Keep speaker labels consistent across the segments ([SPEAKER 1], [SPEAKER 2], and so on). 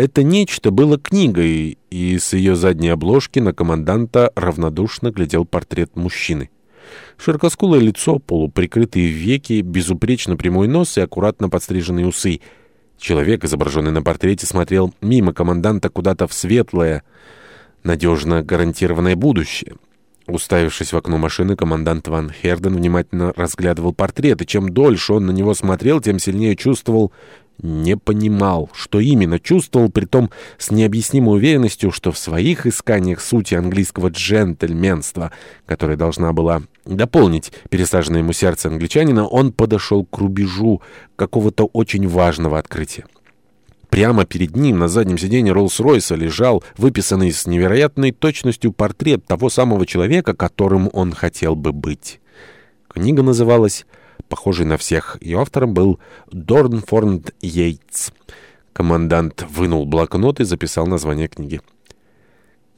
[SPEAKER 1] Это нечто было книгой, и с ее задней обложки на команданта равнодушно глядел портрет мужчины. Широкоскулое лицо, полуприкрытые веки, безупречно прямой нос и аккуратно подстриженные усы. Человек, изображенный на портрете, смотрел мимо команданта куда-то в светлое, надежно гарантированное будущее. Уставившись в окно машины, командант Ван Херден внимательно разглядывал портрет, и чем дольше он на него смотрел, тем сильнее чувствовал не понимал, что именно чувствовал, притом с необъяснимой уверенностью, что в своих исканиях сути английского джентльменства, которая должна была дополнить пересаженное ему сердце англичанина, он подошел к рубежу какого-то очень важного открытия. Прямо перед ним на заднем сиденье Роллс-Ройса лежал выписанный с невероятной точностью портрет того самого человека, которым он хотел бы быть. Книга называлась похожий на всех. Ее автором был Дорнфорд Йейтс. Командант вынул блокнот и записал название книги.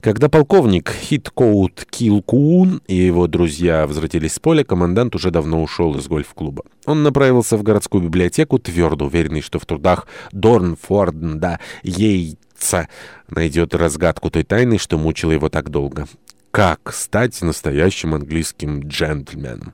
[SPEAKER 1] Когда полковник Хиткоут Килкуун и его друзья возвратились с поля, командант уже давно ушел из гольф-клуба. Он направился в городскую библиотеку, твердо уверенный, что в трудах Дорнфорда Йейтса найдет разгадку той тайны, что мучила его так долго. Как стать настоящим английским джентльменом?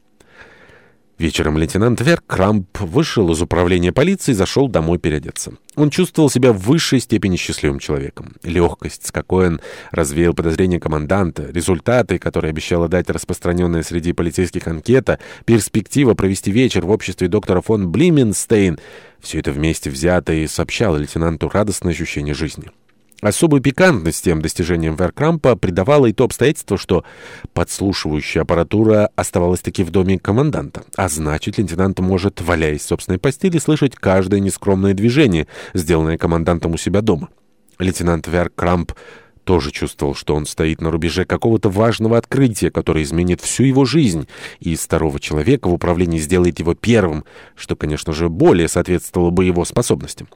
[SPEAKER 1] Вечером лейтенант Вер Крамп вышел из управления полиции и зашел домой переодеться. Он чувствовал себя в высшей степени счастливым человеком. Легкость, с какой он развеял подозрения команданта, результаты, которые обещала дать распространенная среди полицейских анкета, перспектива провести вечер в обществе доктора фон Блименстейн — все это вместе взятое и сообщало лейтенанту радостное ощущение жизни. Особую пикантность тем достижениям Веркрампа придавало и то обстоятельство, что подслушивающая аппаратура оставалась таки в доме команданта. А значит, лейтенант может, валяясь в собственной постели, слышать каждое нескромное движение, сделанное командантом у себя дома. Лейтенант Веркрамп тоже чувствовал, что он стоит на рубеже какого-то важного открытия, которое изменит всю его жизнь, и старого человека в управлении сделает его первым, что, конечно же, более соответствовало бы его способностям.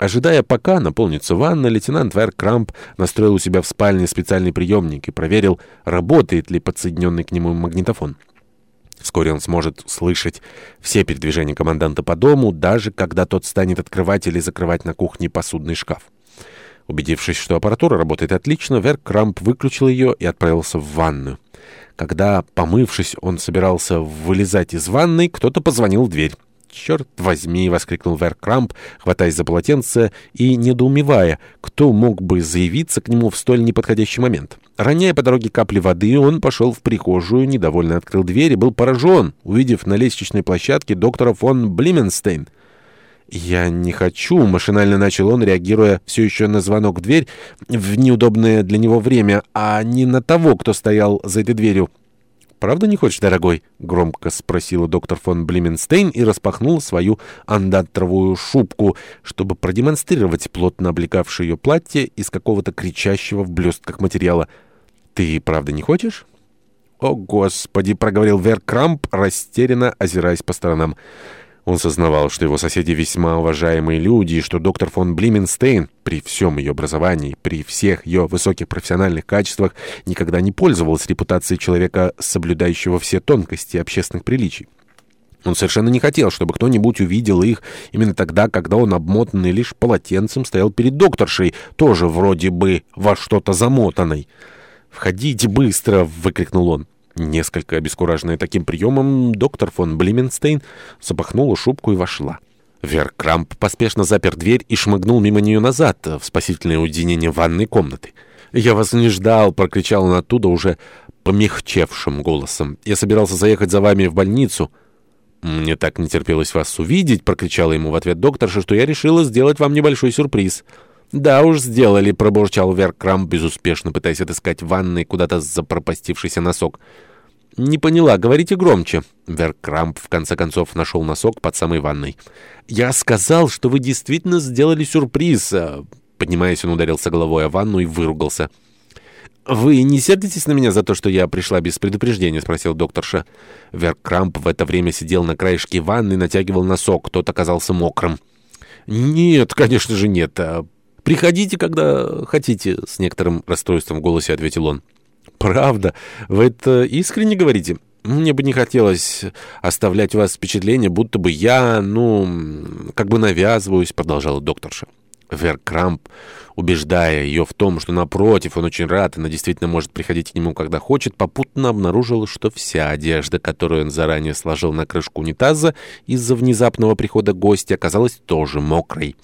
[SPEAKER 1] Ожидая, пока наполнится ванна, лейтенант Вер Крамп настроил у себя в спальне специальный приемник и проверил, работает ли подсоединенный к нему магнитофон. Вскоре он сможет слышать все передвижения команданта по дому, даже когда тот станет открывать или закрывать на кухне посудный шкаф. Убедившись, что аппаратура работает отлично, Вер Крамп выключил ее и отправился в ванную. Когда, помывшись, он собирался вылезать из ванной, кто-то позвонил в дверь черт возьми!» — воскликнул Веркрамп, хватаясь за полотенце и недоумевая, кто мог бы заявиться к нему в столь неподходящий момент. Роняя по дороге капли воды, он пошел в прихожую, недовольно открыл дверь и был поражен, увидев на лестничной площадке доктора фон Блименстейн. «Я не хочу», — машинально начал он, реагируя все еще на звонок в дверь в неудобное для него время, а не на того, кто стоял за этой дверью. «Правда не хочешь, дорогой?» — громко спросила доктор фон Блименстейн и распахнула свою андатровую шубку, чтобы продемонстрировать плотно облекавшее ее платье из какого-то кричащего в блестках материала. «Ты правда не хочешь?» «О, Господи!» — проговорил Вер Крамп, растерянно озираясь по сторонам. Он сознавал, что его соседи весьма уважаемые люди, и что доктор фон Блименстейн при всем ее образовании, при всех ее высоких профессиональных качествах никогда не пользовался репутацией человека, соблюдающего все тонкости общественных приличий. Он совершенно не хотел, чтобы кто-нибудь увидел их именно тогда, когда он, обмотанный лишь полотенцем, стоял перед докторшей, тоже вроде бы во что-то замотанной. «Входите быстро!» — выкрикнул он. Несколько обескураженная таким приемом, доктор фон Блименстейн запахнула шубку и вошла. Веркрамп поспешно запер дверь и шмыгнул мимо нее назад, э, в спасительное уединение ванной комнаты. «Я вас не ждал!» — прокричал он оттуда уже помягчевшим голосом. «Я собирался заехать за вами в больницу». «Мне так не терпелось вас увидеть!» — прокричала ему в ответ докторша, что я решила сделать вам небольшой сюрприз. «Да уж, сделали!» — пробурчал Веркрамп, безуспешно пытаясь отыскать в ванной куда-то запропастившийся носок. «Не поняла, говорите громче». Веркрамп в конце концов нашел носок под самой ванной. «Я сказал, что вы действительно сделали сюрприз». Э, поднимаясь, он ударился головой о ванну и выругался. «Вы не сердитесь на меня за то, что я пришла без предупреждения?» — спросил докторша. Веркрамп в это время сидел на краешке ванны и натягивал носок. Тот оказался мокрым. «Нет, конечно же нет. Э, приходите, когда хотите», — с некоторым расстройством в голосе ответил он правда. Вы это искренне говорите? Мне бы не хотелось оставлять у вас впечатление, будто бы я, ну, как бы навязываюсь, продолжала докторша. Вер Крамп, убеждая ее в том, что напротив, он очень рад, и она действительно может приходить к нему, когда хочет, попутно обнаружила, что вся одежда, которую он заранее сложил на крышку унитаза из-за внезапного прихода гостя, оказалась тоже мокрой.